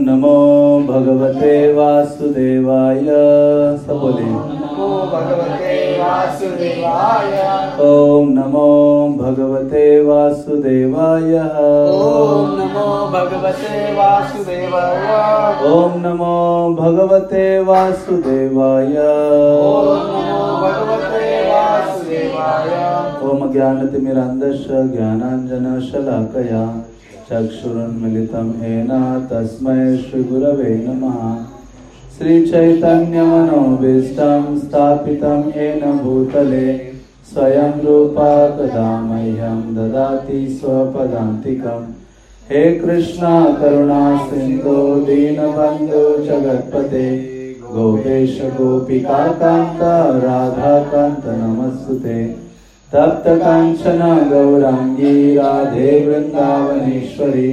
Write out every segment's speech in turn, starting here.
नमो भगवते वासुदेवाय। सब बोले भगवते वासुदेवाय। ओम नमो भगवते वासुदेवाय। ओम नमो भगवते वासुदेवाय। ओम नमो भगवते वासुदेवाय। ओम नमो भगवते वासुदेवाय। ओम ज्ञानतिमिरान्धस्य ज्ञानाञ्जनशलाकया। चक्षुरुन्मिलितं येन तस्मै श्रीगुरवे नमः। श्रीचैतन्यमनोभीष्टं स्थापितं येन भूतले स्वयं रूपा कदा मह्यं ददाति स्वपदान्तिकम्। हे कृष्णा करुणा सिन्धो दीनबन्धो जगत्पते गोपेश गोपिका कान्त राधाकान्त नमस्तुते तप्त काञ्चन गौराङ्गी राधे वृन्दावनेश्वरी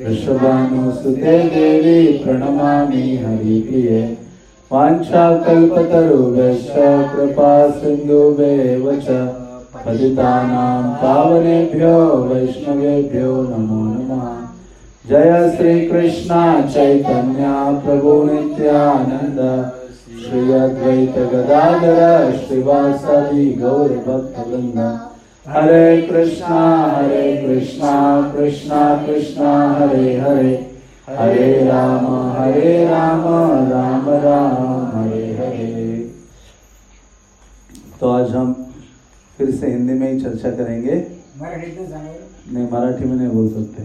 वृषभानुसुते देवी प्रणमामि हरिप्रिये। वाञ्छाकल्पतरुभ्यश्च कृपा सिन्धुभ्येव च, पतितानां पावनेभ्यो, वैष्णवेभ्यो नमो नमः। जय श्रीकृष्ण चैतन्य प्रभु नित्यानन्द। श्री अद्वैत गदाधर, श्रीवासदि गौर भक्तवृंद हरे कृष्णा हरे कृष्णा कृष्णा कृष्णा हरे हरे। हरे राम हरे राम राम राम हरे हरे। तो आज हम फिर से हिंदी में ही चर्चा करेंगे। नहीं मराठी में नहीं बोल सकते।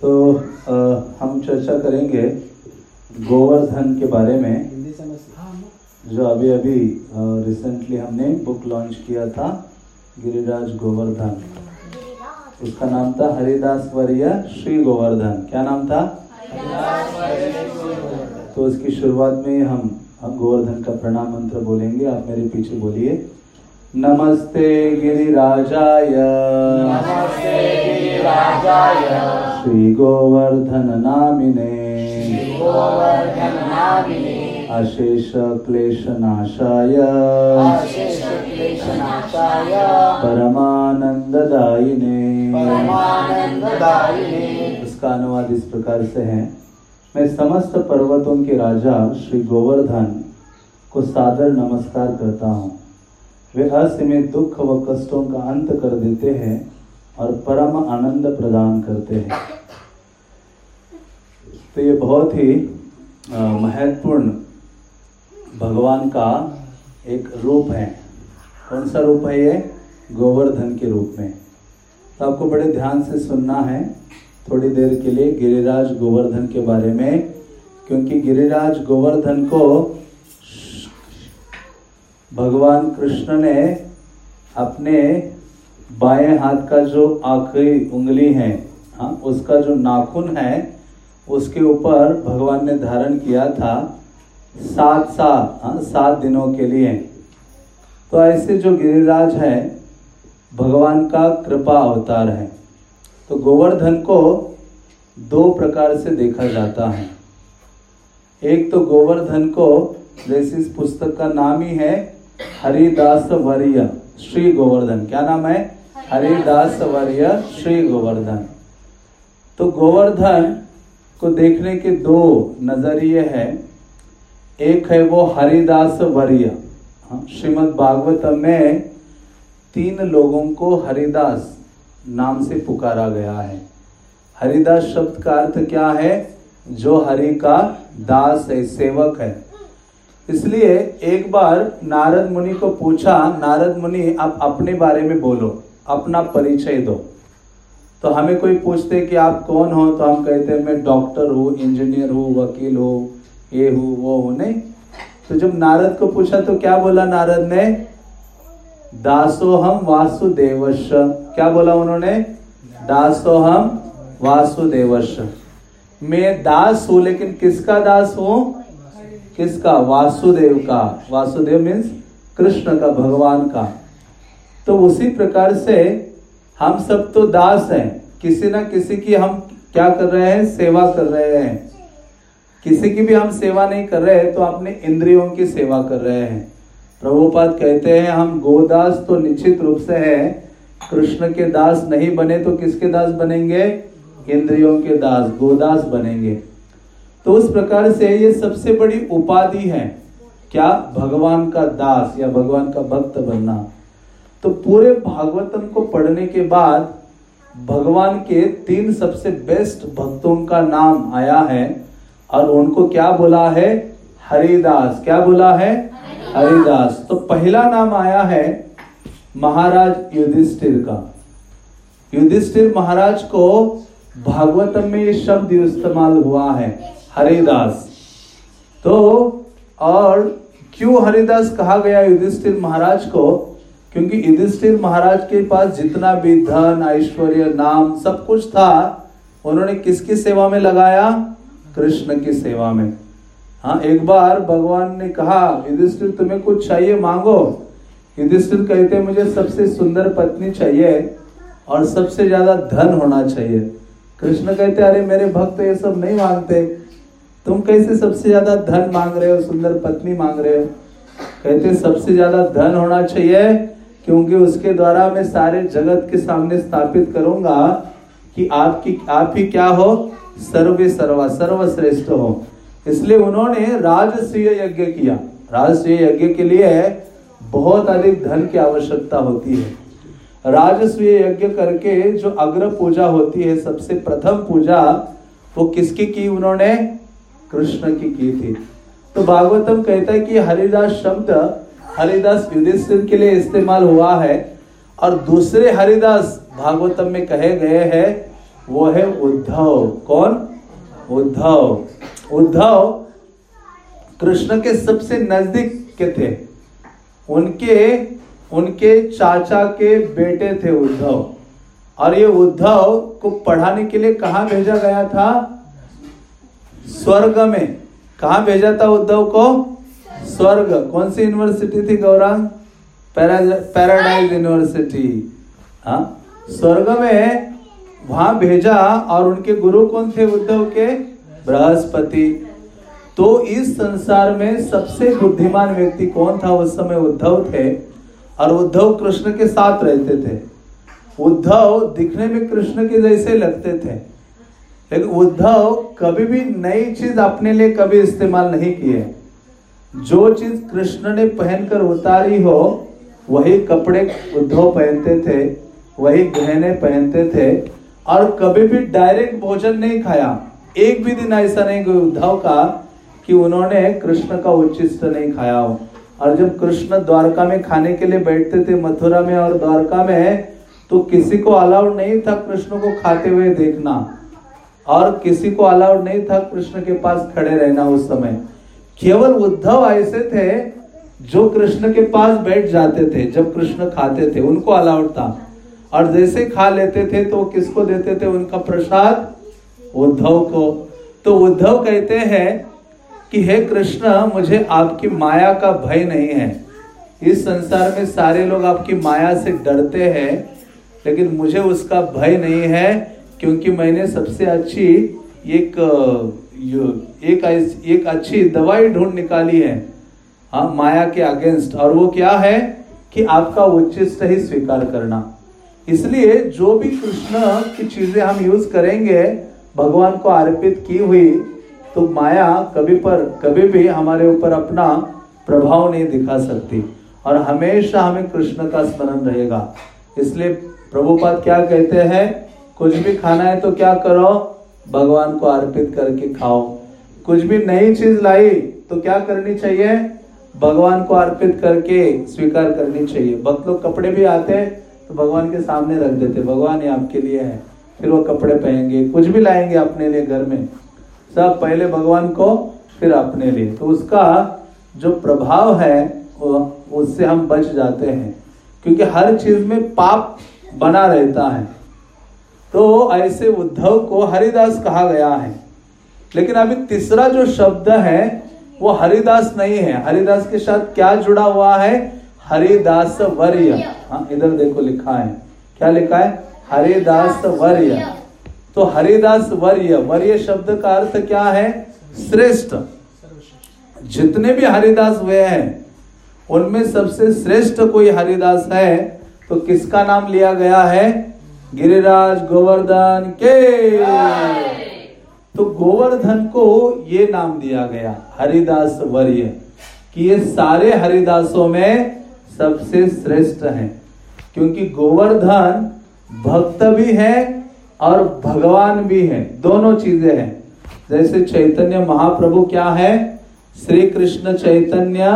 तो अ, हम चर्चा करेंगे गोवर्धन के बारे में। जो अभी अभी रिसेंटली हमने बुक लॉन्च किया था गिरिराज गोवर्धन। उसका नाम था हरिदास वर्य श्री गोवर्धन। क्या नाम था? तो उसकी शुरुआत में हम हम गोवर्धन का प्रणाम मंत्र बोलेंगे। आप मेरे पीछे बोलिए। नमस्ते गिरिराजाय। श्री गोवर्धन नामिने। गोवर्धन नामिने। अशेष क्लेश नाशाय। अशेष क्लेशनाशाय परमानंददायिने। इसका अनुवाद इस प्रकार से है। मैं समस्त पर्वतों के राजा श्री गोवर्धन को सादर नमस्कार करता हूँ। वे असीमित दुख व कष्टों का अंत कर देते हैं और परम आनंद प्रदान करते हैं। तो ये बहुत ही महत्वपूर्ण भगवान का एक रूप है। कौन सा रूप है ये? गोवर्धन के रूप में। तो आपको बड़े ध्यान से सुनना है। थोड़ी देर के लिए गिरिराज गोवर्धन के बारे में, क्योंकि गिरिराज गोवर्धन को भगवान कृष्ण ने अपने बाएँ हाथ का जो आखिरी उंगली है हाँ उसका जो नाखून है, उसके ऊपर भगवान ने धारण किया था। सात सात हाँ सात दिनों के लिए। तो ऐसे जो गिरिराज है, भगवान का कृपा अवतार है। तो गोवर्धन को दो प्रकार से देखा जाता है। एक तो गोवर्धन को, जैसे इस पुस्तक का नाम ही है हरिदास वर्य श्री गोवर्धन। क्या नाम है? हरिदास वर्य श्री गोवर्धन। तो गोवर्धन को देखने के दो नज़रिए हैं। एक है वो हरिदास वर्य। हाँ, श्रीमद् भागवतम में तीन लोगों को हरिदास नाम से पुकारा गया है। हरिदास शब्द का अर्थ क्या है? जो हरि का दास है सेवक है। इसलिए एक बार नारद मुनि को पूछा नारद मुनि आप अपने बारे में बोलो अपना परिचय दो। तो हमें कोई पूछते कि आप कौन हो? तो हम कहते हैं मैं डॉक्टर हूँ इंजीनियर हूँ वकील हूँ। ये हूँ, वो हूँ, नहीं? तो जब नारद को पूछा तो क्या बोला नारद ने? दासो हम वासुदेवश क्या बोला उन्होंने? दासोहम वासुदेवश मैं दास हूँ, लेकिन किसका दास हूँ? किसका? वासुदेव का। वासुदेव मीन्स कृष्ण का, भगवान का। तो उसी प्रकार से हम सब तो दास हैं। किसी ना किसी की हम क्या कर रहे हैं? सेवा कर रहे हैं। किसी की भी हम सेवा नहीं कर रहे हैं तो अपने इंद्रियों की सेवा कर रहे हैं। प्रभुपाद कहते हैं, हम गोदास तो निश्चित रूप से है। कृष्ण के दास नहीं बने तो किसके दास बनेंगे? इंद्रियों के दास, गोदास बनेंगे। तो उस प्रकार से ये सबसे बड़ी उपाधि है, क्या? भगवान का दास या भगवान का भक्त बनना। तो पूरे भागवतम को पढ़ने के बाद भगवान के तीन सबसे बेस्ट भक्तों का नाम आया है और उनको क्या बोला है? हरिदास। क्या बोला है? हरिदास। तो पहला नाम आया है महाराज युधिष्ठिर का। युधिष्ठिर महाराज को भागवतम में ये शब्द इस्तेमाल हुआ है, हरिदास। तो और क्यों हरिदास कहा गया युधिष्ठिर महाराज को? क्योंकि युधिष्ठिर महाराज के पास जितना भी धन, ऐश्वर्य, नाम सब कुछ था, उन्होंने किसकी सेवा में लगाया? कृष्ण की सेवा में। हाँ एक बार भगवान ने कहा, युधिष्ठिर, तुम्हें कुछ चाहिए, मांगो। युधिष्ठिर कहते मुझे सबसे सुंदर पत्नी चाहिए और सबसे ज़्यादा धन होना चाहिए। कृष्ण कहते अरे, मेरे भक्त ये सब नहीं मांगते। तुम कैसे सबसे ज़्यादा धन मांग रहे हो, सुंदर पत्नी मांग रहे हो? कहते सबसे ज़्यादा धन होना चाहिए, क्योंकि उसके द्वारा मैं सारे जगत के सामने स्थापित करूँगा कि आपकी आप ही क्या हो? सर्वे सर्वा, सर्वश्रेष्ठ हो। इसलिए उन्होंने राजस्वीय यज्ञ किया। राजस्वीय यज्ञ के लिए बहुत अधिक धन की आवश्यकता होती है। राजस्वीय यज्ञ करके जो अग्र पूजा होती है, सबसे प्रथम पूजा, वो किसकी की उन्होंने? कृष्ण की की थी। तो भागवतम कहता है कि हरिदास शब्द हरिदास युधिष्ठिर के लिए इस्तेमाल हुआ है। और दूसरे हरिदास भागवतम में कहे गए हैं वो है उद्धव। कौन? उद्धव। उद्धव कृष्ण के सबसे नज़दीक के थे। उनके उनके चाचा के बेटे थे उद्धव। और ये उद्धव को पढ़ाने के लिए कहा भेजा गया था? स्वर्ग में। कहा भेजा था उद्धव को? स्वर्ग। कौन सी यूनिवर्सिटी थी गौरांग? पैराडाइज यूनिवर्सिटी हाँ? स्वर्ग में वहाँ भेजा और उनके गुरु कौन थे उद्धव के? बृहस्पति। तो इस संसार में सबसे बुद्धिमान व्यक्ति कौन था? उस समय उद्धव थे और उद्धव कृष्ण के साथ रहते थे। उद्धव दिखने में कृष्ण के जैसे लगते थे। लेकिन उद्धव कभी भी नई चीज़ अपने लिए कभी इस्तेमाल नहीं किए। जो चीज़ कृष्ण ने पहनकर उतारी हो, वही कपड़े उद्धव पहनते थे, वही गहने पहनते थे और कभी भी डायरेक्ट भोजन नहीं खाया, एक भी दिन ऐसा नहीं उद्धव का कि उन्होंने कृष्ण का उच्चिष्ट नहीं खाया हो। और जब कृष्ण द्वारका में खाने के लिए बैठते थे, मथुरा में और द्वारका में तो किसी को अलाउड नहीं था कृष्ण को खाते हुए देखना। और किसी को अलाउड नहीं था कृष्ण के पास खड़े रहना उस समय। केवल उद्धव ऐसे थे जो कृष्ण के पास बैठ जाते थे, जब कृष्ण खाते थे, उनको अलाउड था। और जैसे खा लेते थे तो किसको देते थे? उनका प्रसाद उद्धव को। तो उद्धव कहते हैं कि, हे कृष्ण, मुझे आपकी माया का भय नहीं है। इस संसार में सारे लोग आपकी माया से डरते हैं, लेकिन मुझे उसका भय नहीं है, क्योंकि मैंने सबसे अच्छी एक एक एक अच्छी दवाई ढूंढ निकाली है हाँ माया के अगेंस्ट। और वो क्या है कि आपका उच्चिष्ट ही स्वीकार करना। इसलिए जो भी कृष्ण की चीज़ें हम यूज़ करेंगे, भगवान को अर्पित की हुई तो माया कभी पर, कभी भी हमारे ऊपर अपना प्रभाव नहीं दिखा सकती। और हमेशा हमें कृष्ण का स्मरण रहेगा। इसलिए प्रभुपाद क्या कहते हैं, कुछ भी खाना है तो क्या करो, भगवान को अर्पित करके खाओ। कुछ भी नई चीज़ लाई तो क्या करनी चाहिए, भगवान को अर्पित करके स्वीकार करनी चाहिए। भक्त लोग कपड़े भी आते हैं तो भगवान के सामने रख देते, भगवान ये आपके लिए है, फिर वो कपड़े पहनेंगे, कुछ भी लाएँगे अपने लिए घर में, सब पहले भगवान को, फिर अपने लिए। तो उसका जो प्रभाव है उससे हम बच जाते हैं, क्योंकि हर चीज़ में पाप बना रहता है। तो ऐसे उद्धव को हरिदास कहा गया है। लेकिन अभी तीसरा जो शब्द है, वो हरिदास नहीं है। हरिदास के साथ क्या जुड़ा हुआ है? हरिदास वर्य हाँ इधर देखो लिखा है। क्या लिखा है? हरिदास वर्य तो हरिदास वर्य वर्य शब्द का अर्थ क्या है? श्रेष्ठ। जितने भी हरिदास हुए हैं, उनमें सबसे श्रेष्ठ कोई हरिदास है तो किसका नाम लिया गया है? गिरिराज गोवर्धन के। तो गोवर्धन को ये नाम दिया गया हरिदास वर्य कि ये सारे हरिदासों में सबसे श्रेष्ठ हैं। क्योंकि गोवर्धन भक्त भी है और भगवान भी है। दोनों चीज़ें हैं। जैसे चैतन्य महाप्रभु क्या है? श्री कृष्ण चैतन्य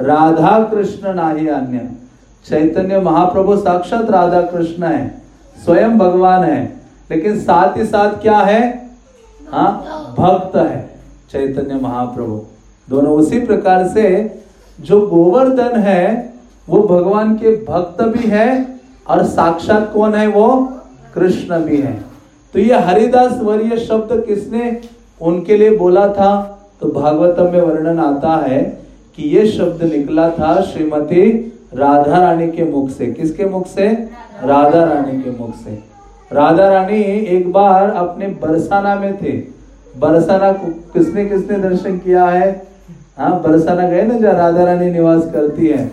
राधा कृष्ण नाही अन्य। चैतन्य महाप्रभु साक्षात राधा कृष्ण है, स्वयं भगवान है। लेकिन साथ ही साथ क्या है? हाँ भक्त है चैतन्य महाप्रभु। दोनों उसी प्रकार से जो गोवर्धन है वो भगवान के भक्त भी है और साक्षात कौन है वो? कृष्ण भी है। तो ये हरिदास वर्य शब्द किसने उनके लिए बोला था? तो भागवतम में वर्णन आता है कि ये शब्द निकला था श्रीमती राधा रानी के मुख से। किसके मुख से? राधा रानी के मुख से। राधा रानी एक बार अपने बरसाना में थे। बरसाना किसने किसने दर्शन किया है? हाँ बरसाना गए ना जहाँ राधा रानी निवास करती है?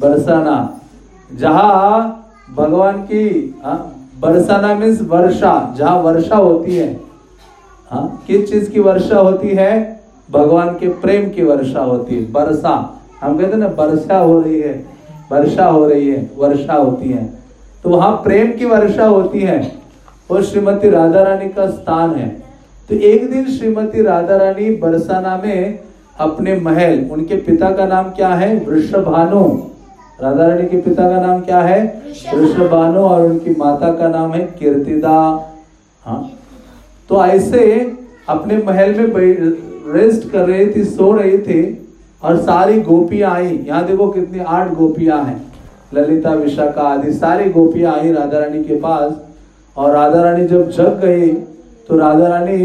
बरसना जहाँ भगवान की हाँ, बरसाना मीन्स वर्षा। जहाँ वर्षा होती है हाँ किस चीज़ की वर्षा होती है? भगवान के प्रेम की वर्षा होती है। वर्षा हम कहते ना वर्षा हो रही है वर्षा हो रही है वर्षा होती है। तो वहाँ प्रेम की वर्षा होती है। वो श्रीमती राधा रानी का स्थान है। तो एक दिन श्रीमती राधा रानी बरसाना में अपने महल, उनके पिता का नाम क्या है? वृषभानु। राधा रानी के पिता का नाम क्या है? वृषभानु, और उनकी माता का नाम है कीर्तिदा। हाँ। तो ऐसे अपने महल में रेस्ट कर रही थी, सो रही थी, और सारी गोपियाँ आई। यहाँ देखो कितनी आठ गोपियाँ हैं। ललिता, विशाखा आदि, सारी गोपियाँ आई राधा रानी के पास। और राधा रानी जब जग गई तो राधा रानी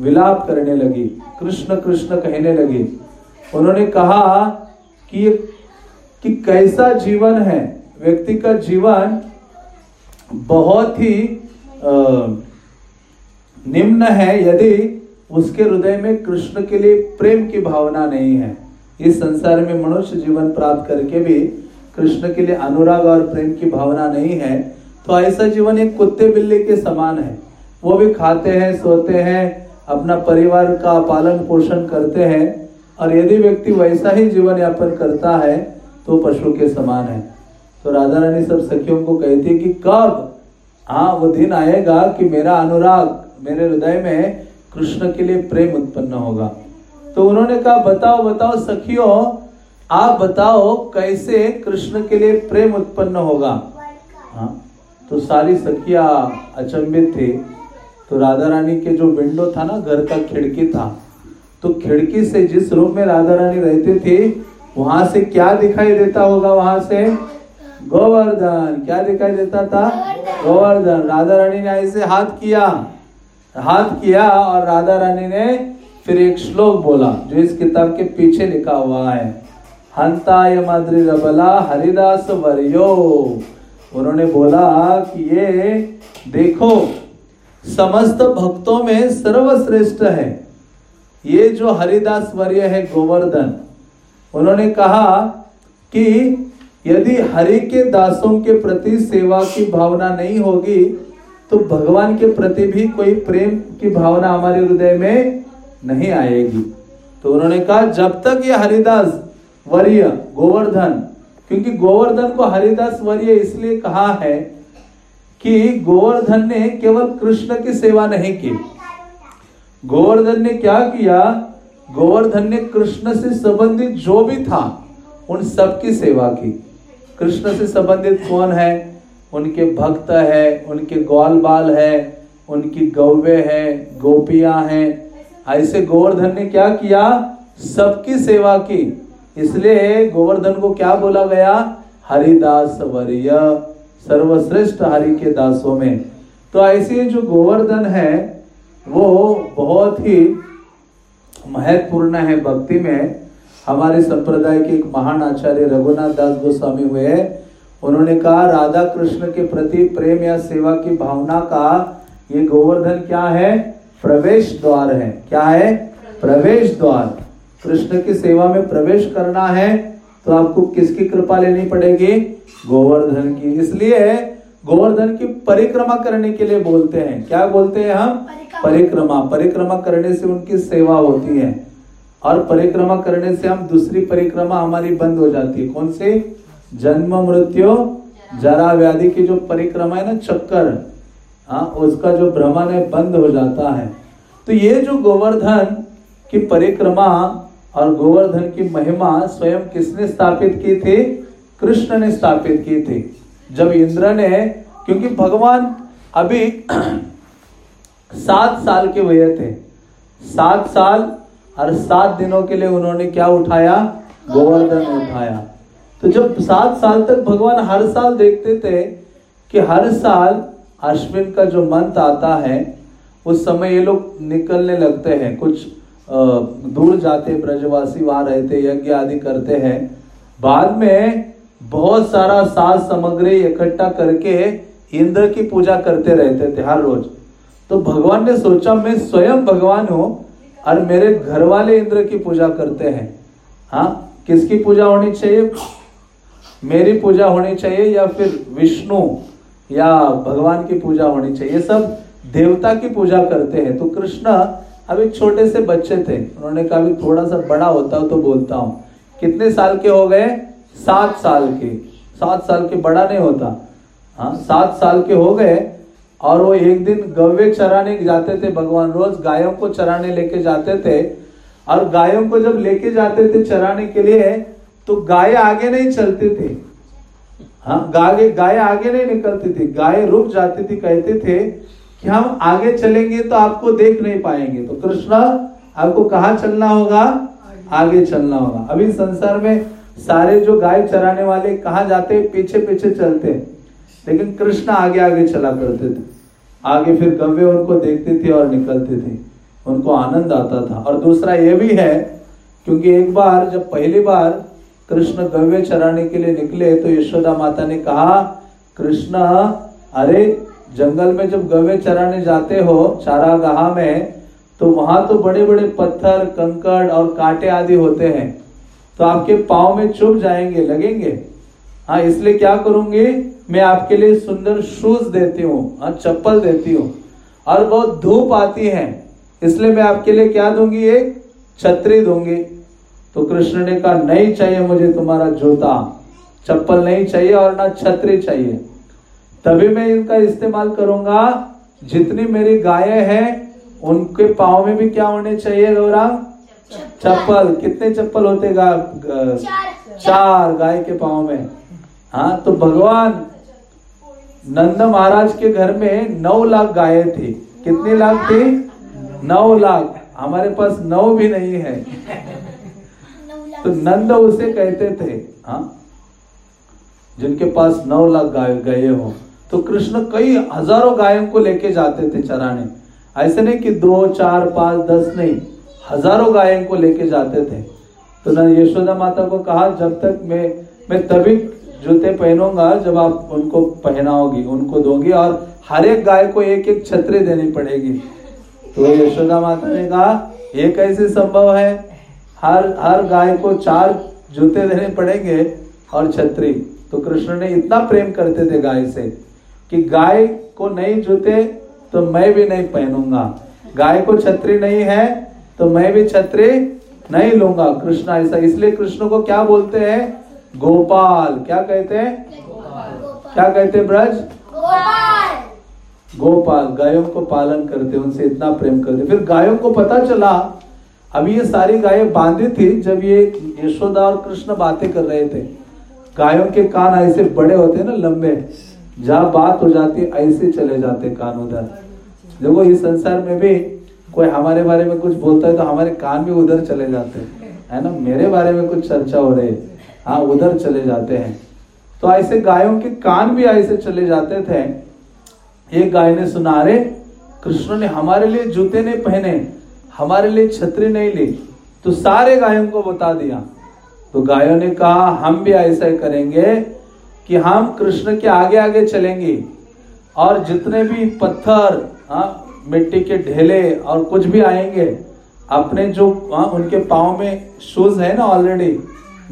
विलाप करने लगी। कृष्ण कृष्ण कहने लगी। उन्होंने कहा कि कि कैसा जीवन है? व्यक्ति का जीवन बहुत ही निम्न है, यदि उसके हृदय में कृष्ण के लिए प्रेम की भावना नहीं है। इस संसार में मनुष्य जीवन प्राप्त करके भी कृष्ण के लिए अनुराग और प्रेम की भावना नहीं है तो ऐसा जीवन एक कुत्ते बिल्ली के समान है। वो भी खाते हैं, सोते हैं अपना परिवार का पालन पोषण करते हैं और यदि व्यक्ति वैसा ही जीवन यापन करता है तो पशु के समान है। तो राधा रानी सब सखियों को कहती है कि, कब? हाँ वो दिन आएगा कि मेरा अनुराग मेरे हृदय में कृष्ण के लिए प्रेम उत्पन्न होगा। तो उन्होंने कहा, बताओ बताओ सखियों, आप बताओ कैसे कृष्ण के लिए प्रेम उत्पन्न होगा? हाँ तो सारी सखिया अचंबित थे। तो राधा रानी के जो विंडो था ना, घर का खिड़की था तो खिड़की से जिस रूम में राधा रानी रहते थे, वहाँ से क्या दिखाई देता होगा वहाँ से? गोवर्धन। क्या दिखाई देता था? गोवर्धन। राधा रानी ने ऐसे हाथ किया हाथ किया और राधा रानी ने फिर एक श्लोक बोला, जो इस किताब के पीछे लिखा हुआ है। हंताय मद्री रबला हरिदास वर्यो। उन्होंने बोला कि ये देखो समस्त भक्तों में सर्वश्रेष्ठ है। ये जो हरिदास वर्य है, गोवर्धन, उन्होंने कहा कि यदि हरि के दासों के प्रति सेवा की भावना नहीं होगी तो भगवान के प्रति भी कोई प्रेम की भावना हमारे हृदय में नहीं आएगी। तो उन्होंने कहा, जब तक ये हरिदास वर्य, गोवर्धन, क्योंकि गोवर्धन को हरिदास वर्य इसलिए कहा है कि गोवर्धन ने केवल कृष्ण की सेवा नहीं की। गोवर्धन ने क्या किया? गोवर्धन ने कृष्ण से संबंधित जो भी था, उन सब की सेवा की। कृष्ण से संबंधित कौन है? उनके भक्त है, उनके ग्वाल बाल है, उनकी गौवे है, गोपियाँ हैं। ऐसे गोवर्धन ने क्या किया? सबकी सेवा की। इसलिए गोवर्धन को क्या बोला गया? हरिदास वर्य। सर्वश्रेष्ठ हरि के दासों में। तो ऐसे जो गोवर्धन है, वो बहुत ही महत्वपूर्ण है भक्ति में। हमारे संप्रदाय के एक महान आचार्य रघुनाथ दास गोस्वामी हुए हैं। उन्होंने कहा, राधा कृष्ण के प्रति प्रेम या सेवा की भावना का ये गोवर्धन क्या है? प्रवेश द्वार है। क्या है? प्रवेश द्वार। कृष्ण की सेवा में प्रवेश करना है। तो आपको किसकी कृपा लेनी पड़ेगी? गोवर्धन की। इसलिए गोवर्धन की परिक्रमा करने के लिए बोलते हैं। क्या बोलते हैं हम? परिक्रमा। परिक्रमा। करने से उनकी सेवा होती है। और परिक्रमा करने से हम दूसरी परिक्रमा हमारी बंद हो जाती है। कौन सी? जन्म मृत्यु जरा व्याधि की जो परिक्रमा है ना चक्कर। हाँ उसका जो भ्रमण है बंद हो जाता है। तो ये जो गोवर्धन की परिक्रमा और गोवर्धन की महिमा स्वयं किसने स्थापित की थी? कृष्ण ने स्थापित की थी। जब इंद्र ने, क्योंकि भगवान अभी सात साल के हुए थे। सात साल और सात दिनों के लिए उन्होंने क्या उठाया? गोवर्धन उठाया। तो जब सात साल तक भगवान हर साल देखते थे कि हर साल अश्विन का जो मंथ आता है, उस समय ये लोग निकलने लगते हैं। कुछ दूर जाते ब्रजवासी, वहाँ रहते, यज्ञ आदि करते हैं। बाद में बहुत सारा साज सामग्री इकट्ठा करके इंद्र की पूजा करते रहते थे हर रोज। तो भगवान ने सोचा, मैं स्वयं भगवान हूँ और मेरे घर वाले इंद्र की पूजा करते हैं। हाँ किसकी पूजा होनी चाहिए? मेरी पूजा होनी चाहिए या फिर विष्णु या भगवान की पूजा होनी चाहिए? सब देवता की पूजा करते हैं। तो कृष्ण अभी छोटे से बच्चे थे। उन्होंने कहा भी थोड़ा सा बड़ा होता हो तो बोलता हूँ। कितने साल के हो गए? सात साल के। सात साल के बड़ा नहीं होता। हाँ सात साल के हो गए और वो एक दिन गव्य चराने जाते थे। भगवान रोज गायों को चराने लेके जाते थे और गायों को जब लेके जाते थे चराने के लिए तो गाय आगे नहीं चलती थी। हाँ गाय गाय आगे नहीं निकलती थी। गाय रुक जाती थी, कहते थे कि हम आगे चलेंगे तो आपको देख नहीं पाएँगे। तो कृष्ण, आपको कहा चलना होगा? आगे चलना होगा। अभी संसार में सारे जो गाय चराने वाले कहा जाते पीछे पीछे चलते लेकिन कृष्ण आगे आगे चला करते थे। आगे फिर गव्य उनको देखते थे और निकलते थे। उनको आनंद आता था। और दूसरा ये भी है, क्योंकि एक बार, जब पहली बार कृष्ण गव्य चराने के लिए निकले तो यशोदा माता ने कहा, कृष्ण, अरे जंगल में जब गवे चराने जाते हो, चारागाह में तो वहाँ तो बड़े बड़े पत्थर, कंकड़ और कांटे आदि होते हैं। तो आपके पाव में चुभ जाएँगे, लगेंगे? हाँ इसलिए क्या करूँगी? मैं आपके लिए सुंदर शूज़ देती हूँ हाँ चप्पल देती हूँ, और बहुत धूप आती है। इसलिए मैं आपके लिए क्या दूँगी? एक छतरी दूँगी। तो कृष्ण ने कहा, नहीं चाहिए मुझे तुम्हारा जूता। चप्पल नहीं चाहिए और ना छतरी चाहिए। तभी मैं इनका इस्तेमाल करूँगा। जितनी मेरी गाय है उनके पाँव में भी क्या होने चाहिए गौरांग चप्पल। कितने चप्पल होते गा, चार, चार गाय के पाँव में? हाँ तो भगवान नंद महाराज के घर में नौ लाख गाय थी। कितनी लाख थी? नौ लाख। हमारे पास नौ भी नहीं है। तो नंद उसे कहते थे हाँ जिनके पास नौ लाख गाय गए हो। तो कृष्ण कई हज़ारों गायों को लेके जाते थे चराने। ऐसे नहीं कि दो, चार, पाँच, दस नहीं, हज़ारों गायों को लेके जाते थे। तो न यशोदा माता को कहा, जब तक मैं मैं तभी जूते पहनूँगा जब आप उनको पहनाओगी, उनको दोगी और हर एक गाय को एक एक छतरी देनी पड़ेगी। तो यशोदा माता ने कहा, ये कैसे संभव है? हर हर गाय को चार जूते देने पड़ेंगे और छतरी। तो कृष्ण ने इतना प्रेम करते थे गाय से। कि गाय को नहीं जूते तो मैं भी नहीं पहनूँगा। गाय को छत्री नहीं है तो मैं भी छत्री नहीं लूँगा। कृष्ण ऐसा इसलिए कृष्ण को क्या बोलते हैं? गोपाल। क्या कहते हैं? क्या कहते हैं ब्रज? गोपाल। गोपाल। गायों को पालन करते उनसे इतना प्रेम करते। फिर गायों को पता चला अभी ये सारी गायें बांधी थी जब ये यशोदा और कृष्ण बातें कर रहे थे। गायों के कान ऐसे बड़े होते हैं ना लंबे। जहाँ बात हो जाती ऐसे चले जाते कान उधर देखो, इस संसार में भी कोई हमारे बारे में कुछ बोलता है तो हमारे कान भी उधर चले जाते हैं। ना? मेरे बारे में कुछ चर्चा हो रही है। हाँ उधर चले जाते हैं। तो ऐसे गायों के कान भी ऐसे चले जाते थे। एक गाय ने सुना, अरे, कृष्ण ने हमारे लिए जूते नहीं पहने, हमारे लिए छतरी नहीं ली तो सारे गायों को बता दिया। तो गायों ने कहा, हम भी ऐसा ही करेंगे कि हम कृष्ण के आगे आगे चलेंगे और जितने भी पत्थर हाँ मिट्टी के ढेले और कुछ भी आएँगे अपने जो हाँ, उनके पाँव में शूज़ है ना ऑलरेडी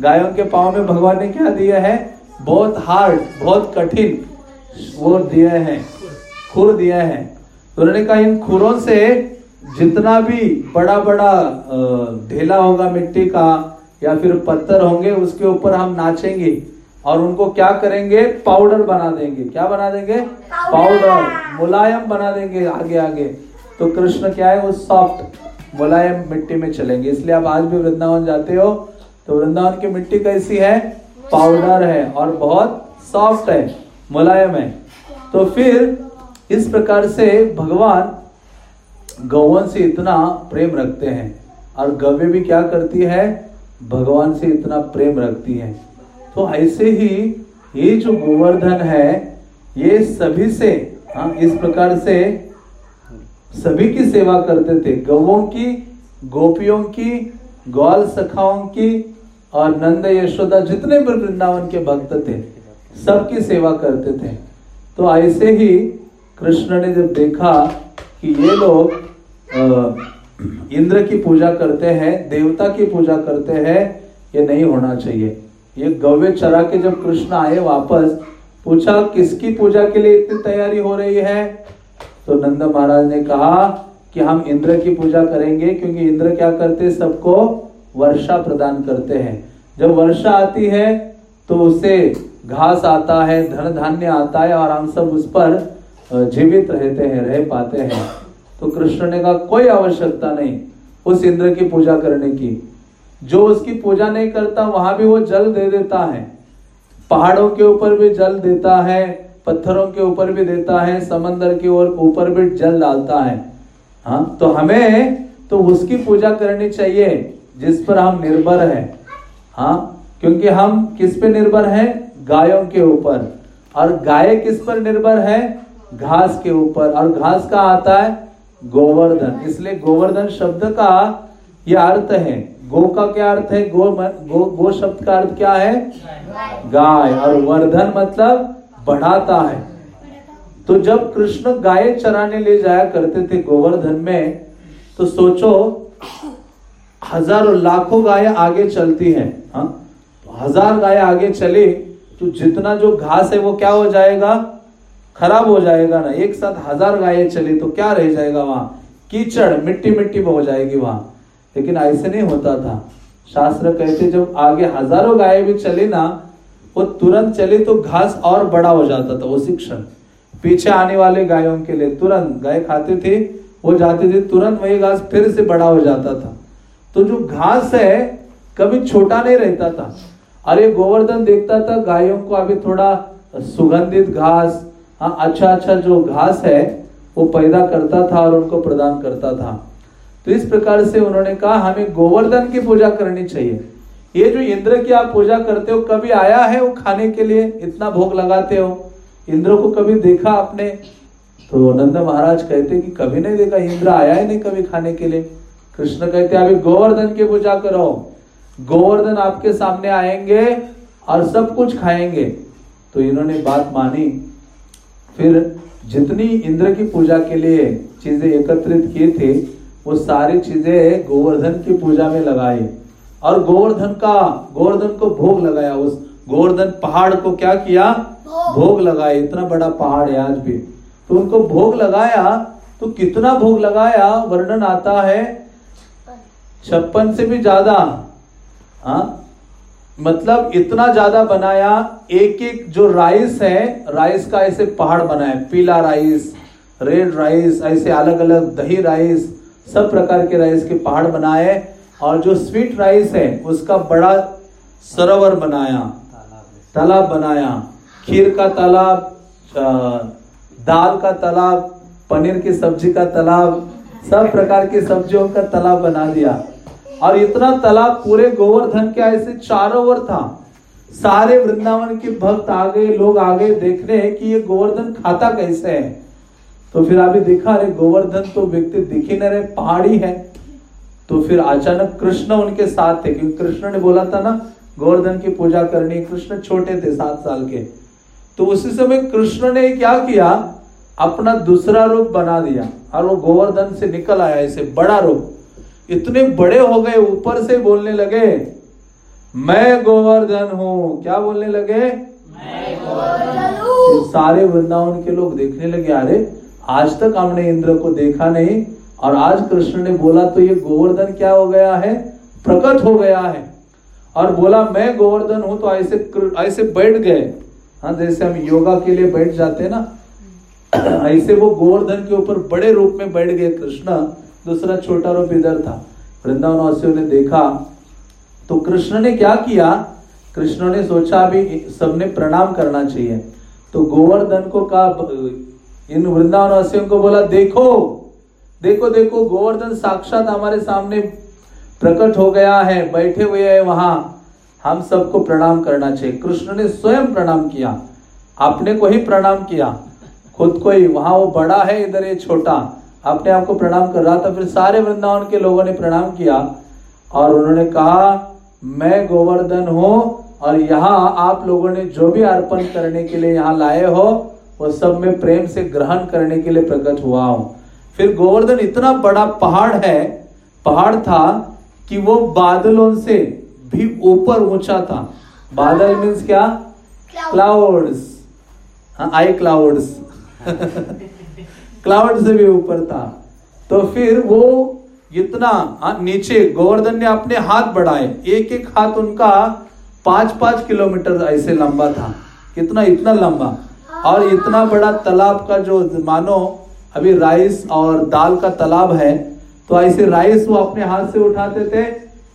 गायों के पाँव में भगवान ने क्या दिया है? बहुत हार्ड बहुत कठिन वो दिए हैं खुर दिए हैं। तो उन्होंने कहा इन खुरों से जितना भी बड़ा बड़ा ढेला होगा मिट्टी का या फिर पत्थर होंगे उसके ऊपर हम नाचेंगे। और उनको क्या करेंगे? पाउडर बना देंगे। क्या बना देंगे? पाउडर मुलायम बना देंगे आगे आगे। तो कृष्ण क्या है? वो सॉफ्ट मुलायम मिट्टी में चलेंगे। इसलिए आप आज भी वृंदावन जाते हो तो वृंदावन की मिट्टी कैसी है? पाउडर है और बहुत सॉफ्ट है मुलायम है। तो फिर इस प्रकार से भगवान गौवन से इतना प्रेम रखते हैं। और गव्य भी क्या करती है? भगवान से इतना प्रेम रखती है। तो ऐसे ही ये जो गोवर्धन है, ये सभी से हाँ इस प्रकार से सभी की सेवा करते थे। गवों की, गोपियों की, ग्वाल सखाओं की और नंद यशोदा जितने भी वृंदावन के भक्त थे, सबकी सेवा करते थे। तो ऐसे ही कृष्ण ने जब देखा कि ये लोग इंद्र की पूजा करते हैं, देवता की पूजा करते हैं, ये नहीं होना चाहिए। ये गव्य चरा के जब कृष्ण आए वापस, पूछा, किसकी पूजा के लिए इतनी तैयारी हो रही है? तो नंद महाराज ने कहा कि हम इंद्र की पूजा करेंगे, क्योंकि इंद्र क्या करते सबको वर्षा प्रदान करते हैं। जब वर्षा आती है तो उसे घास आता है, धन धान्य आता है, और हम सब उस पर जीवित रहते हैं, रह पाते हैं। तो कृष्ण ने कहा, कोई आवश्यकता नहीं उस इंद्र की पूजा करने की। जो उसकी पूजा नहीं करता, वहाँ भी वो जल दे देता है। पहाड़ों के ऊपर भी जल देता है, पत्थरों के ऊपर भी देता है, समंदर के ऊपर भी जल डालता है। हाँ तो हमें तो उसकी पूजा करनी चाहिए, जिस पर हम निर्भर हैं। हाँ क्योंकि हम किस पे निर्भर हैं? गायों के ऊपर। और गाय किस पर निर्भर है? घास के ऊपर। और घास का आता है गोवर्धन। इसलिए गोवर्धन शब्द का यह अर्थ है। गो का क्या अर्थ है? गो गो, गो शब्द का अर्थ क्या है? गाय। और वर्धन मतलब बढ़ाता है। तो जब कृष्ण गाय चराने ले जाया करते थे गोवर्धन में तो सोचो हज़ारों लाखों गाय आगे चलती है। हाँ? हज़ार गाय आगे चले तो जितना जो घास है वो क्या हो जाएगा? खराब हो जाएगा ना। एक साथ हज़ार गायें चले तो क्या रह जाएगा वहाँ? कीचड़ मिट्टी मिट्टी में हो जाएगी वहाँ। लेकिन ऐसे नहीं होता था। शास्त्र कहते जब आगे हज़ारों गायें भी चली ना, वो तुरंत चले तो घास और बड़ा हो जाता था, उसी क्षण। पीछे आने वाले गायों के लिए तुरंत, गाय खाती थी, वो जाती थी, तुरंत वही घास फिर से बड़ा हो जाता था। तो जो घास है, कभी छोटा नहीं रहता था। अरे, गोवर्धन देखता था गायों को अभी थोड़ा सुगंधित घास अच्छा अच्छा जो घास है, वो पैदा करता था और उनको प्रदान करता था। तो इस प्रकार से उन्होंने कहा, हमें गोवर्धन की पूजा करनी चाहिए। ये जो इंद्र की आप पूजा करते हो, कभी आया है वो खाने के लिए? इतना भोग लगाते हो? इंद्र को कभी देखा आपने? तो नंद महाराज कहते कि कभी नहीं देखा, इंद्र आया ही नहीं कभी खाने के लिए। कृष्ण कहते अभी गोवर्धन की पूजा करो। गोवर्धन आपके सामने आएँगे और सब कुछ खाएँगे। तो इन्होंने बात मानी। फिर जितनी इंद्र की पूजा के लिए चीज़ें एकत्रित किए थे वो सारी चीज़ें गोवर्धन की पूजा में लगाई। और गोवर्धन का गोवर्धन को भोग लगाया। उस गोवर्धन पहाड़ को क्या किया? भोग। लगाया। इतना बड़ा पहाड़ है आज भी। तो उनको भोग लगाया तो कितना भोग लगाया? वर्णन आता है छप्पन से भी ज़्यादा। हाँ? मतलब इतना ज़्यादा बनाया एक एक जो राइस है राइस का ऐसे पहाड़ बनाया। पीला राइस रेड राइस ऐसे अलग अलग दही राइस। सब प्रकार के राइस के पहाड़ बनाए और जो स्वीट राइस है, उसका बड़ा सरोवर बनाया। तालाब बनाया। खीर का तालाब दाल का तालाब, पनीर की सब्ज़ी का तालाब, सब प्रकार की सब्जियों का तालाब बना दिया। और इतना तालाब पूरे गोवर्धन के ऐसे चारों ओर था। सारे वृंदावन के भक्त आ गए, लोग आ गए देखने कि ये गोवर्धन खाता कैसे है। तो फिर अभी दिखा रहे गोवर्धन तो व्यक्ति दिख नहीं रहे पहाड़ी है। तो फिर अचानक कृष्ण उनके साथ थे क्योंकि कृष्ण ने बोला था ना गोवर्धन की पूजा करनी कृष्ण छोटे थे सात साल के। तो उसी समय कृष्ण ने क्या किया अपना दूसरा रूप बना दिया। और वो गोवर्धन से निकल आया ऐसे बड़ा रूप। इतने बड़े हो गए ऊपर से बोलने लगे मैं गोवर्धन हूँ। क्या बोलने लगे? मैं गोवर्धन सारे वृंदावन के लोग देखने लगे अरे आज तक हमने इंद्र को देखा नहीं, और आज कृष्ण ने बोला तो ये गोवर्धन क्या हो गया है? प्रकट हो गया है। और बोला, मैं गोवर्धन हूँ तो ऐसे ऐसे बैठ गए। हाँ जैसे हम योगा के लिए बैठ जाते हैं ना, ऐसे वो गोवर्धन के ऊपर बड़े रूप में बैठ गए कृष्ण। दूसरा छोटा रूप इधर था। वृंदावन वासियों ने देखा तो कृष्ण ने क्या किया? कृष्ण ने सोचा, अभी सबने प्रणाम करना चाहिए। तो गोवर्धन को कहा इन वृंदावन वासियों को बोला, देखो देखो देखो, गोवर्धन साक्षात हमारे सामने प्रकट हो गया है, बैठे हुए है वहाँ। हम सबको प्रणाम करना चाहिए। कृष्ण ने स्वयं प्रणाम किया। अपने को ही प्रणाम किया। खुद को ही। वहाँ वो बड़ा है, इधर ये छोटा। अपने आप को प्रणाम कर रहा था। फिर सारे वृंदावन के लोगों ने प्रणाम किया और उन्होंने कहा, मैं गोवर्धन हूँ और यहाँ आप लोगों ने जो भी अर्पण करने के लिए यहाँ लाए हो वो सब में प्रेम से ग्रहण करने के लिए प्रकट हुआ हूँ। फिर गोवर्धन इतना बड़ा पहाड़ है पहाड़ था कि वो बादलों से भी ऊपर ऊँचा था। बादल मीन्स क्या? क्लाउड्स आई क्लाउड्स क्लाउड से भी ऊपर था। तो फिर वो इतना हाँ, नीचे गोवर्धन ने अपने हाथ बढ़ाए। एक एक हाथ उनका पाँच पाँच किलोमीटर ऐसे लंबा था। कितना इतना लंबा। और इतना बड़ा तालाब का जो, मानो अभी राइस और दाल का तालाब है तो ऐसे राइस वो अपने हाथ से उठाते थे,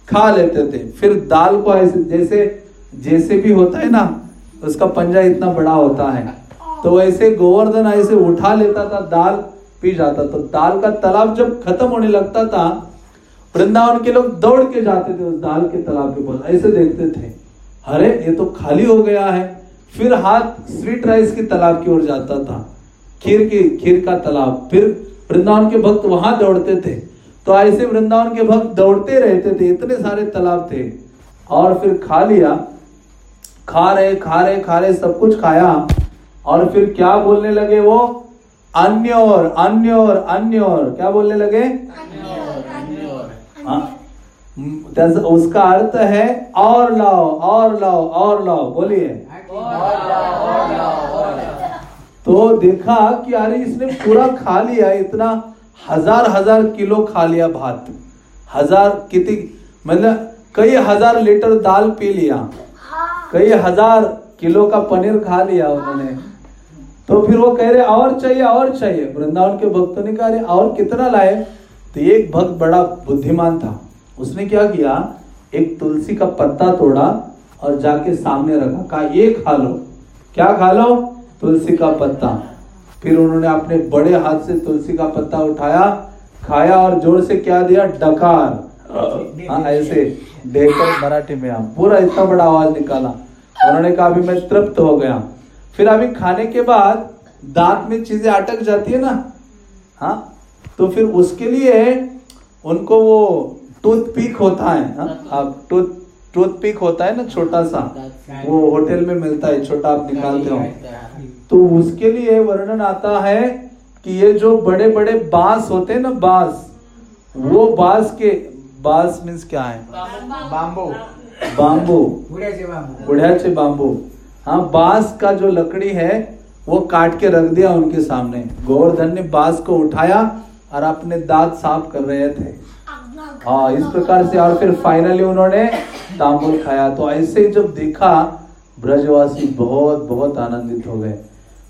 खा लेते थे। फिर दाल को ऐसे, जैसे जैसे भी होता है ना, उसका पंजा इतना बड़ा होता है। तो ऐसे गोवर्धन ऐसे उठा लेता था, दाल पी जाता। तो दाल का तालाब जब खत्म होने लगता था, वृंदावन के लोग दौड़ के जाते थे उस दाल के तालाब के पास ऐसे देखते थे, अरे, ये तो खाली हो गया है। फिर हाथ स्वीट राइस के तालाब की ओर जाता था। खीर की, खीर का तालाब। फिर वृंदावन के भक्त वहाँ दौड़ते थे। तो ऐसे वृंदावन के भक्त दौड़ते रहते थे, इतने सारे तालाब थे। और फिर खा लिया। खा रहे खा रहे खा रहे, सब कुछ खाया। और फिर क्या बोलने लगे वो? अन्य और अन्य और अन्य और। क्या बोलने लगे? हाँ। उसका अर्थ है और लाओ और लाओ और लाओ। बोलिए। तो देखा कि अरे इसने पूरा खा लिया, इतना हज़ार हज़ार किलो खा लिया भात। हज़ार कितनी मतलब कई हज़ार लीटर दाल पी लिया। कई हज़ार किलो का पनीर खा लिया उन्होंने। तो फिर वो कह रहे, और चाहिए और चाहिए। वृंदावन के भक्तों ने कहा और कितना लाए? तो एक भक्त बड़ा बुद्धिमान था। उसने क्या किया, एक तुलसी का पत्ता तोड़ा और जाके सामने रखा कहा ये खा लो। क्या खा लो? तुलसी का पत्ता। फिर उन्होंने अपने बड़े हाथ से तुलसी का पत्ता उठाया खाया और ज़ोर से क्या दिया? डकार। हाँ ऐसे देखकर मराठी में हम पूरा इतना बड़ा आवाज़ निकाला। उन्होंने कहा अभी मैं तृप्त हो गया। फिर अभी खाने के बाद दांत में चीज़ें अटक जाती है ना? हाँ तो फिर उसके लिए उनको वो टूथ पिक होता है हाँ टूथ टूथ पिक होता है ना छोटा सा वो होटल में मिलता है छोटा आप निकालते हो। तो उसके लिए वर्णन आता है कि ये जो बड़े बड़े बाँस होते हैं ना बाँस वो बाँस के बाँस मीन्स क्या है? बाम्बू बाम्बू बुढ़्याचे बाम्बू हाँ बाँस का जो लकड़ी है वो काट के रख दिया उनके सामने। गोवर्धन ने बाँस को उठाया और अपने दांत साफ़ कर रहे थे। हाँ इस प्रकार से और फिर फाइनली उन्होंने तांबुल खाया। तो ऐसे जब देखा, ब्रजवासी बहुत बहुत आनंदित हो गए।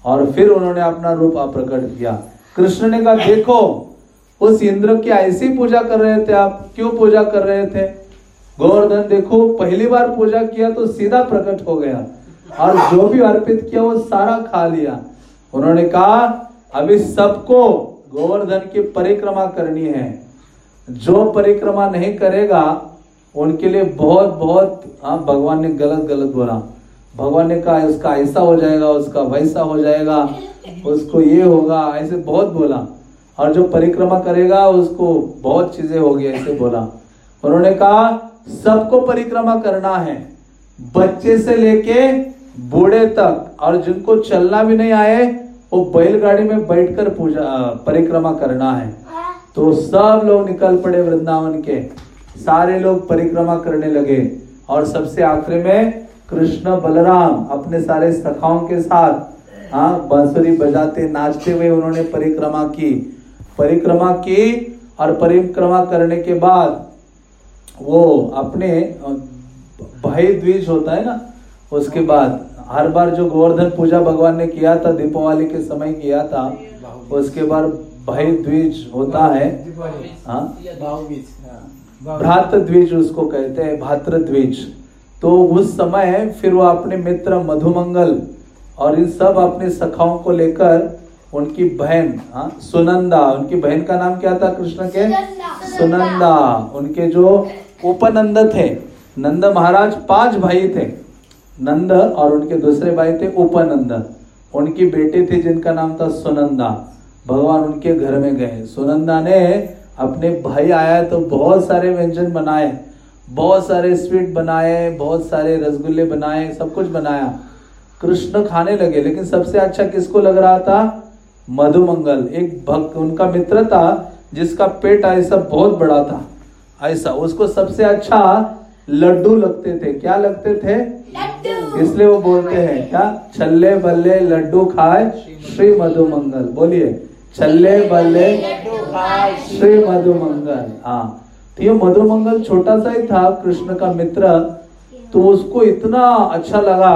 और फिर उन्होंने अपना रूप प्रकट किया। कृष्ण ने कहा, देखो, उस इंद्र की ऐसी पूजा कर रहे थे आप। क्यों पूजा कर रहे थे? गोवर्धन, देखो, पहली बार पूजा किया तो सीधा प्रकट हो गया। और जो भी अर्पित किया, वो सारा खा लिया। उन्होंने कहा, अभी सबको गोवर्धन की परिक्रमा करनी है। जो परिक्रमा नहीं करेगा, उनके लिए बहुत बहुत हाँ भगवान ने गलत गलत बोला। भगवान ने कहा, उसका ऐसा हो जाएगा, उसका वैसा हो जाएगा, उसको ये होगा, ऐसे बहुत बोला। और जो परिक्रमा करेगा, उसको बहुत चीज़ें होगी, ऐसे बोला। उन्होंने कहा, सबको परिक्रमा करना है, बच्चे से लेके बूढ़े तक, और जिनको चलना भी नहीं आए, वो बैलगाड़ी में बैठकर पूजा परिक्रमा करना है। तो सब लोग निकल पड़े वृंदावन के। सारे लोग परिक्रमा करने लगे और सबसे आखिर में कृष्ण बलराम अपने सारे सखाओं के साथ हाँ बांसुरी बजाते नाचते हुए उन्होंने परिक्रमा की। परिक्रमा की और परिक्रमा करने के बाद वो अपने भाई द्विज होता है ना उसके बाद हर बार जो गोवर्धन पूजा भगवान ने किया था दीपावली के समय किया था उसके बाद भाई द्विज होता है। हाँ? भ्रात द्विज उसको कहते हैं भात्र द्विज तो उस समय फिर वो अपने मित्र मधुमंगल और इन सब अपने सखाओं को लेकर उनकी बहन हाँ सुनंदा उनकी बहन का नाम क्या था कृष्ण के? सुनंदा। उनके जो उपनंद थे नंद महाराज पाँच भाई थे नंद और उनके दूसरे भाई थे उपनंद। उनकी बेटी थी जिनका नाम था सुनंदा। भगवान उनके घर में गए सुनंदा ने अपने भाई आया तो बहुत सारे व्यंजन बनाए बहुत सारे स्वीट बनाए बहुत सारे रसगुल्ले बनाए सब कुछ बनाया। कृष्ण खाने लगे लेकिन सबसे अच्छा किसको लग रहा था? मधुमंगल। एक भक्त उनका मित्र था जिसका पेट ऐसा बहुत बड़ा था ऐसा। उसको सबसे अच्छा लड्डू लगते थे। क्या लगते थे? इसलिए वो बोलते हैं क्या? छल्ले बल्ले लड्डू खाए श्री मधुमंगल। बोलिए। छल्ले बल्ले श्री मधुमंगल। हाँ तो ये मधुमंगल छोटा सा ही था कृष्ण का मित्र। तो उसको इतना अच्छा लगा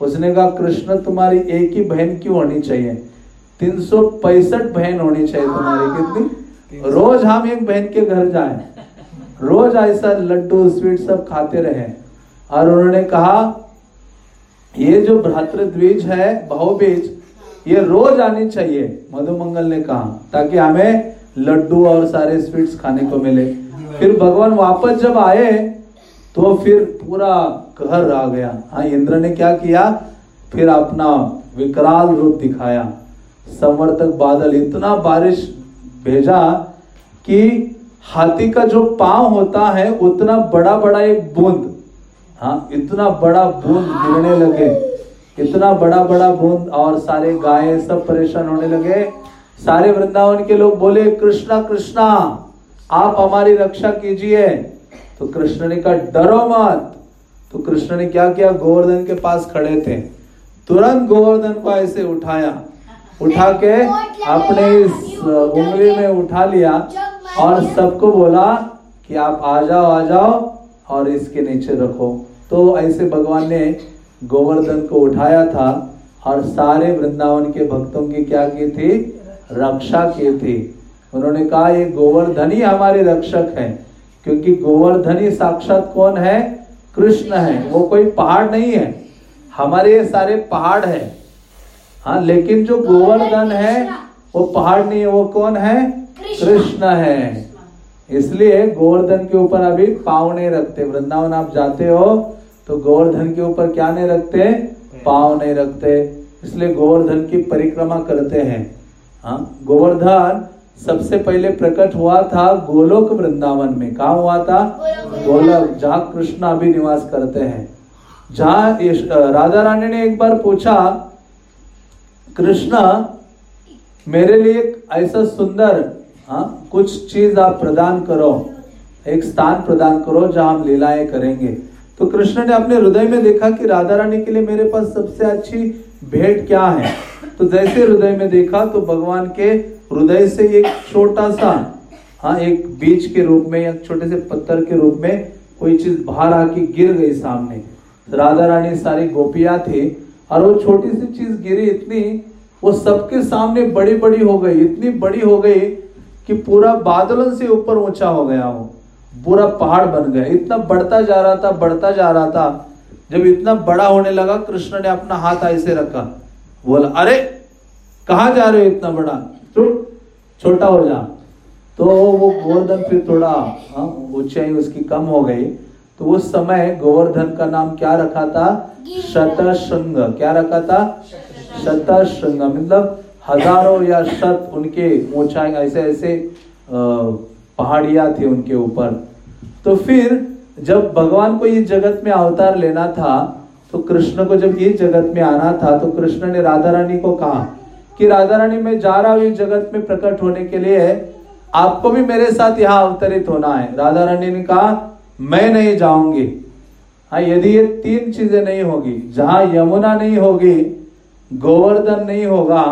उसने कहा कृष्ण तुम्हारी एक ही बहन क्यों होनी चाहिए? तीन सौ पैंसठ बहन होनी चाहिए तुम्हारी कितनी? रोज हम एक बहन के घर जाए। रोज ऐसा लड्डू स्वीट सब खाते रहे। और उन्होंने कहा ये जो भ्रातृ द्विज है बहुबीज ये रोज आनी चाहिए, मधुमंगल ने कहा, ताकि हमें लड्डू और सारे स्वीट्स खाने को मिले। फिर भगवान वापस जब आए तो फिर पूरा घर आ गया। हाँ इंद्र ने क्या किया? फिर अपना विकराल रूप दिखाया। संवर्तक बादल, इतना बारिश भेजा कि हाथी का जो पाँव होता है, उतना बड़ा बड़ा एक बूंद। हाँ इतना बड़ा बूंद गिरने लगे। इतना बड़ा बड़ा बूंद और सारे गाय सब परेशान होने लगे। सारे वृंदावन के लोग बोले, कृष्णा कृष्णा, आप हमारी रक्षा कीजिए। तो कृष्ण ने कहा, डरो मत। तो कृष्ण ने क्या किया? गोवर्धन के पास खड़े थे। तुरंत गोवर्धन को ऐसे उठाया। उठा के अपने इस उंगली में उठा लिया और सबको बोला कि आप आ जाओ आ जाओ और इसके नीचे रखो। तो ऐसे भगवान ने गोवर्धन को उठाया था। और सारे वृंदावन के भक्तों की क्या की थी? रक्षा की थी। उन्होंने कहा, ये गोवर्धन ही हमारे रक्षक है, क्योंकि गोवर्धन ही साक्षात कौन है? कृष्ण है। वो कोई पहाड़ नहीं है। हमारे ये सारे पहाड़ है। हाँ लेकिन जो गोवर्धन है, वो पहाड़ नहीं है, वो कौन है? कृष्ण है। इसलिए गोवर्धन के ऊपर अभी पाव नहीं रखते। वृंदावन, आप जाते हो तो गोवर्धन के ऊपर क्या नहीं रखते? पाव नहीं रखते। इसलिए गोवर्धन की परिक्रमा करते हैं। हाँ गोवर्धन सबसे पहले प्रकट हुआ था गोलोक वृंदावन में। कहा हुआ था? गोलोक, जहाँ कृष्ण अभी निवास करते हैं। जहाँ राधा रानी ने एक बार पूछा, कृष्ण, मेरे लिए एक ऐसा सुंदर हाँ कुछ चीज़ आप प्रदान करो, एक स्थान प्रदान करो जहाँ हम लीलाएँ करेंगे। तो कृष्ण ने अपने हृदय में देखा कि राधा रानी के लिए मेरे पास सबसे अच्छी भेंट क्या है? तो जैसे हृदय में देखा तो भगवान के हृदय से एक छोटा सा हाँ एक बीज के रूप में या छोटे से पत्थर के रूप में कोई चीज़ बाहर आके गिर गई सामने। राधा रानी सारी गोपियाँ थी और वो छोटी सी चीज़ गिरी इतनी, वो सबके सामने बड़ी बड़ी हो गई, इतनी बड़ी हो गई कि पूरा बादलों से ऊपर ऊँचा हो गया वो। पूरा पहाड़ बन गया। इतना बढ़ता जा रहा था बढ़ता जा रहा था। जब इतना बड़ा होने लगा कृष्ण ने अपना हाथ ऐसे रखा। बोला अरे कहा जा रहे हो इतना बड़ा? छोटा हो जा। तो वो गोवर्धन फिर थोड़ा हाँ, ऊंचाई उसकी कम हो गई। तो उस समय गोवर्धन का नाम क्या रखा था? शतशृंग। क्या रखा था? शतशृंग। मतलब हज़ारों या शत उनके ऊंचाई ऐसे ऐसे पहाड़िया थी उनके ऊपर। तो फिर जब भगवान को ये जगत में अवतार लेना था तो कृष्ण को जब ये जगत में आना था तो कृष्ण ने राधा रानी को कहा कि राधा रानी, मैं जा रहा हूँ इस जगत में प्रकट होने के लिए। आपको भी मेरे साथ यहाँ अवतरित होना है। राधा रानी ने कहा, मैं नहीं जाऊँगी। हाँ यदि ये तीन चीज़ें नहीं होगी, जहाँ यमुना नहीं होगी, गोवर्धन नहीं होगा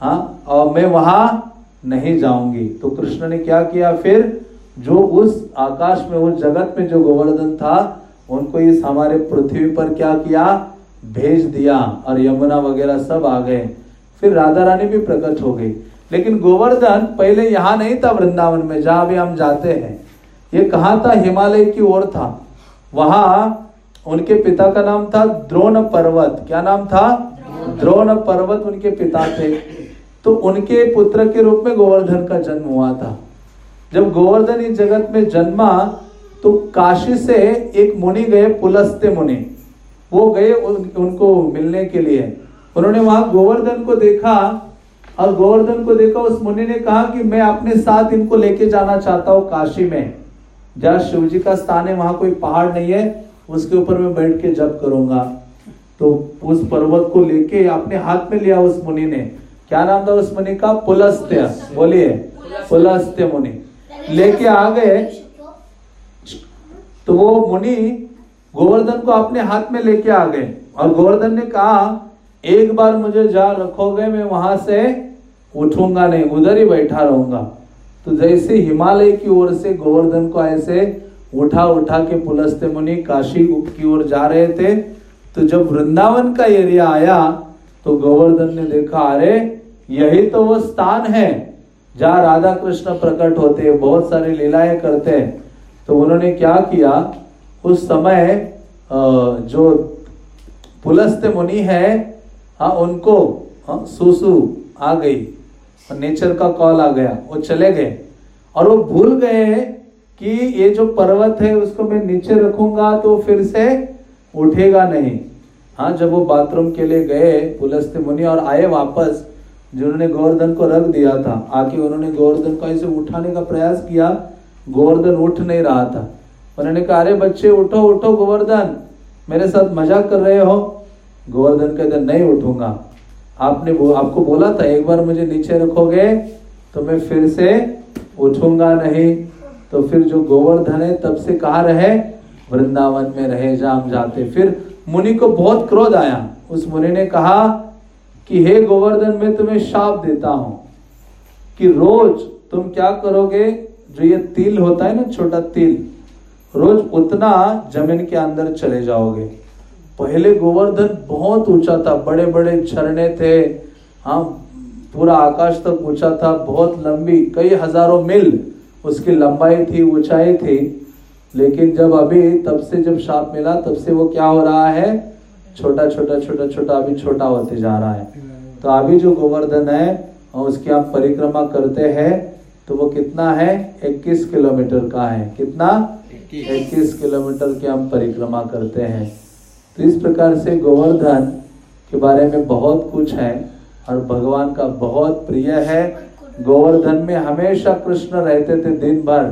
हाँ और मैं वहाँ नहीं जाऊँगी। तो कृष्ण ने क्या किया फिर? जो उस आकाश में उस जगत में जो गोवर्धन था उनको इस हमारे पृथ्वी पर क्या किया? भेज दिया और यमुना वगैरह सब आ गए। फिर राधा रानी भी प्रकट हो गई। लेकिन गोवर्धन पहले यहाँ नहीं था वृंदावन में जहाँ भी हम जाते हैं। ये कहा था? हिमालय की ओर था। वहाँ उनके पिता का नाम था द्रोण पर्वत। क्या नाम था? द्रोण पर्वत उनके पिता थे। तो उनके पुत्र के रूप में गोवर्धन का जन्म हुआ था। जब गोवर्धन इस जगत में जन्मा तो काशी से एक मुनि गए पुलस्ते मुनि। वो गए उन, उनको मिलने के लिए। उन्होंने वहाँ गोवर्धन को देखा और गोवर्धन को देखा उस मुनि ने कहा कि मैं अपने साथ इनको लेके जाना चाहता हूँ काशी में। जहाँ शिव जी का स्थान है वहाँ कोई पहाड़ नहीं है उसके ऊपर मैं बैठ के जप करूँगा। तो उस पर्वत को लेके अपने हाथ में लिया उस मुनि ने। क्या नाम था उस मुनि का? पुलस्त्य। बोलिए। पुलस्त्य मुनि। लेके आ गए। तो वो मुनि गोवर्धन को अपने हाथ में लेके आ गए। और गोवर्धन ने कहा, एक बार मुझे जा रखोगे, मैं वहाँ से उठूँगा नहीं, उधर ही बैठा रहूँगा। तो जैसे हिमालय की ओर से गोवर्धन को ऐसे उठा उठा के पुलस्ते मुनि काशी की ओर जा रहे थे तो जब वृंदावन का एरिया आया तो गोवर्धन ने देखा, अरे यही तो वो स्थान है जहाँ राधा कृष्ण प्रकट होते हैं, बहुत सारी लीलाएँ करते हैं। तो उन्होंने क्या किया? उस समय जो पुलस्त मुनि है हाँ उनको हाँ सुसु आ गई नेचर का कॉल आ गया, वो चले गए। और वो भूल गए कि ये जो पर्वत है, उसको मैं नीचे रखूँगा तो फिर से उठेगा नहीं। हाँ जब वो बाथरूम के लिए गए, पुलस्त मुनि और आए वापस जिन्होंने गोवर्धन को रख दिया था आके उन्होंने गोवर्धन को ऐसे उठाने का प्रयास किया, गोवर्धन उठ नहीं रहा था। उन्होंने कहा, अरे बच्चे, उठो उठो गोवर्धन, मेरे साथ मज़ाक कर रहे हो? गोवर्धन कहते, नहीं उठूँगा। आपने वो आपको बोला था, एक बार मुझे नीचे रखोगे तो मैं फिर से उठूँगा नहीं। तो फिर जो गोवर्धन है, तब से कहा रहे, वृंदावन में रहे, जाम जाते। फिर मुनि को बहुत क्रोध आया। उस मुनि ने कहा कि हे गोवर्धन, मैं तुम्हें शाप देता हूँ कि रोज तुम क्या करोगे? जो ये तिल होता है ना, छोटा तिल, रोज उतना ज़मीन के अंदर चले जाओगे। पहले गोवर्धन बहुत ऊँचा था बड़े बड़े झरने थे। हाँ पूरा आकाश तक ऊँचा था, बहुत लंबी, कई हज़ारों मील उसकी लंबाई थी, ऊंचाई थी। लेकिन जब अभी तब से जब शाप मिला, तब से वो क्या हो रहा है? छोटा छोटा छोटा छोटा अभी छोटा होते जा रहा है। तो अभी जो गोवर्धन है और उसकी आप परिक्रमा करते हैं तो वो कितना है? 21 किलोमीटर का है। कितना? 21 किलोमीटर की हम परिक्रमा करते हैं। तो इस प्रकार से गोवर्धन के बारे में बहुत कुछ है और भगवान का बहुत प्रिय है। गोवर्धन में हमेशा कृष्ण रहते थे दिन भर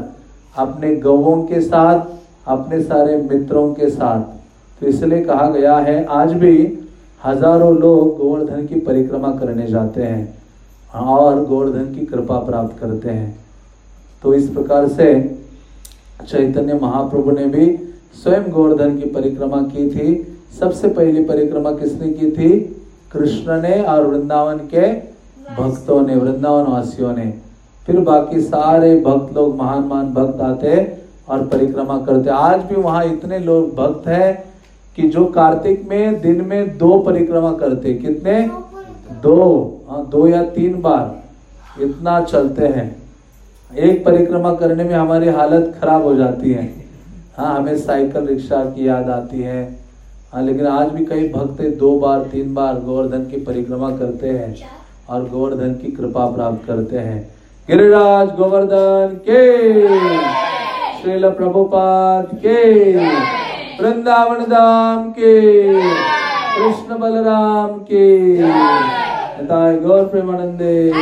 अपने गवों के साथ अपने सारे मित्रों के साथ। तो इसलिए कहा गया है, आज भी हज़ारों लोग गोवर्धन की परिक्रमा करने जाते हैं और गोवर्धन की कृपा प्राप्त करते हैं। तो इस प्रकार से चैतन्य महाप्रभु ने भी स्वयं गोवर्धन की परिक्रमा की थी। सबसे पहली परिक्रमा किसने की थी? कृष्ण ने और वृंदावन के भक्तों ने वृंदावन वासियों ने। फिर बाकी सारे भक्त लोग महान महान भक्त आते और परिक्रमा करते। आज भी वहाँ इतने लोग भक्त हैं कि जो कार्तिक में दिन में दो परिक्रमा करते, कितने? दो। हाँ दो या तीन बार। इतना चलते हैं। एक परिक्रमा करने में हमारी हालत खराब हो जाती है। हाँ हमें साइकिल रिक्शा की याद आती है। हाँ लेकिन आज भी कई भक्त दो बार, तीन बार गोवर्धन की परिक्रमा करते हैं और गोवर्धन की कृपा प्राप्त करते हैं। गिरिराज गोवर्धन के। श्रील प्रभुपाद के। वृंदावन धाम के। कृष्ण बलराम के। गौर प्रेमानंदे।